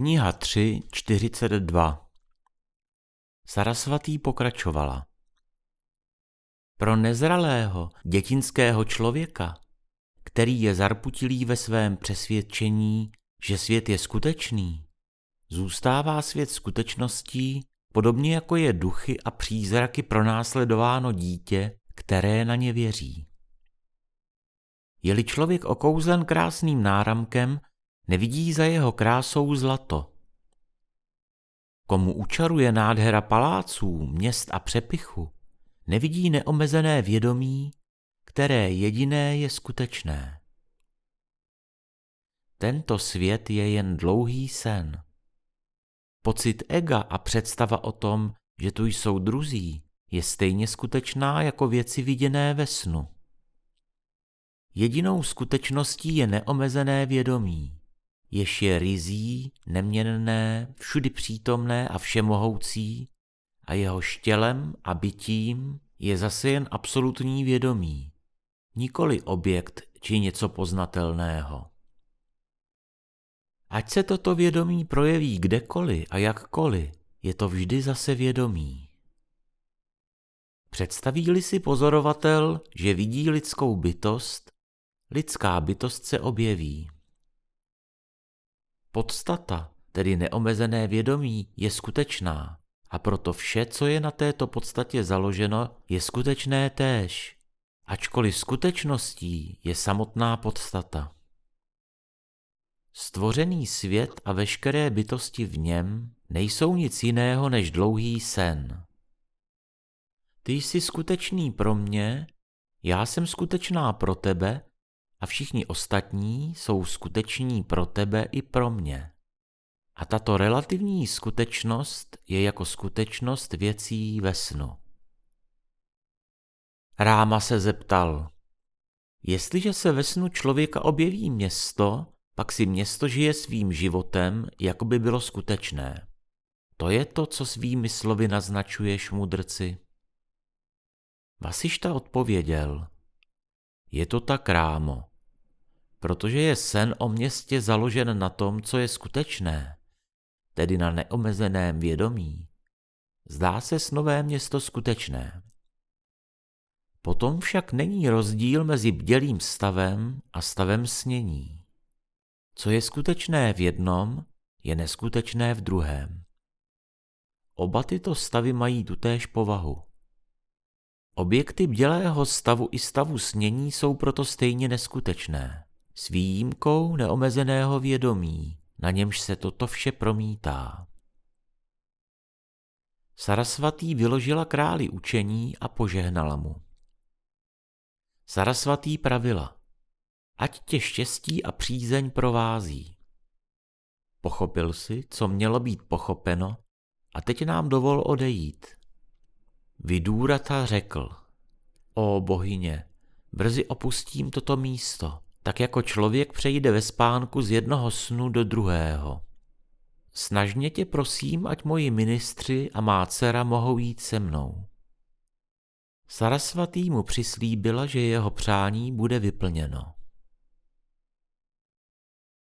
Kniha 3, 42 Sarasvatý pokračovala. Pro nezralého, dětinského člověka, který je zarputilý ve svém přesvědčení, že svět je skutečný, zůstává svět skutečností, podobně jako je duchy a přízraky pronásledováno dítě, které na ně věří. Je-li člověk okouzlen krásným náramkem, nevidí za jeho krásou zlato. Komu učaruje nádhera paláců, měst a přepichu, nevidí neomezené vědomí, které jediné je skutečné. Tento svět je jen dlouhý sen. Pocit ega a představa o tom, že tu jsou druzí, je stejně skutečná jako věci viděné ve snu. Jedinou skutečností je neomezené vědomí jež je rizí, neměnné, všudy přítomné a všemohoucí a jeho štělem a bytím je zase jen absolutní vědomí, nikoli objekt či něco poznatelného. Ať se toto vědomí projeví kdekoliv a jakkoliv, je to vždy zase vědomí. Představí-li si pozorovatel, že vidí lidskou bytost, lidská bytost se objeví. Podstata, tedy neomezené vědomí, je skutečná a proto vše, co je na této podstatě založeno, je skutečné též, ačkoliv skutečností je samotná podstata. Stvořený svět a veškeré bytosti v něm nejsou nic jiného než dlouhý sen. Ty jsi skutečný pro mě, já jsem skutečná pro tebe a všichni ostatní jsou skuteční pro tebe i pro mě. A tato relativní skutečnost je jako skutečnost věcí ve snu. Ráma se zeptal, jestliže se ve snu člověka objeví město, pak si město žije svým životem, jako by bylo skutečné. To je to, co svými slovy naznačuješ, mudrci. Vasišta odpověděl, je to tak, Rámo protože je sen o městě založen na tom, co je skutečné, tedy na neomezeném vědomí. Zdá se snové město skutečné. Potom však není rozdíl mezi bdělým stavem a stavem snění. Co je skutečné v jednom, je neskutečné v druhém. Oba tyto stavy mají tutéž povahu. Objekty bdělého stavu i stavu snění jsou proto stejně neskutečné s výjimkou neomezeného vědomí, na němž se toto vše promítá. Sarasvatý vyložila králi učení a požehnala mu. Sarasvatý pravila, ať tě štěstí a přízeň provází. Pochopil si, co mělo být pochopeno, a teď nám dovol odejít. Vidůrata řekl, o bohyně, brzy opustím toto místo, tak jako člověk přejde ve spánku z jednoho snu do druhého. Snažně tě prosím, ať moji ministři a má dcera mohou jít se mnou. Sarasvatý mu přislíbila, že jeho přání bude vyplněno.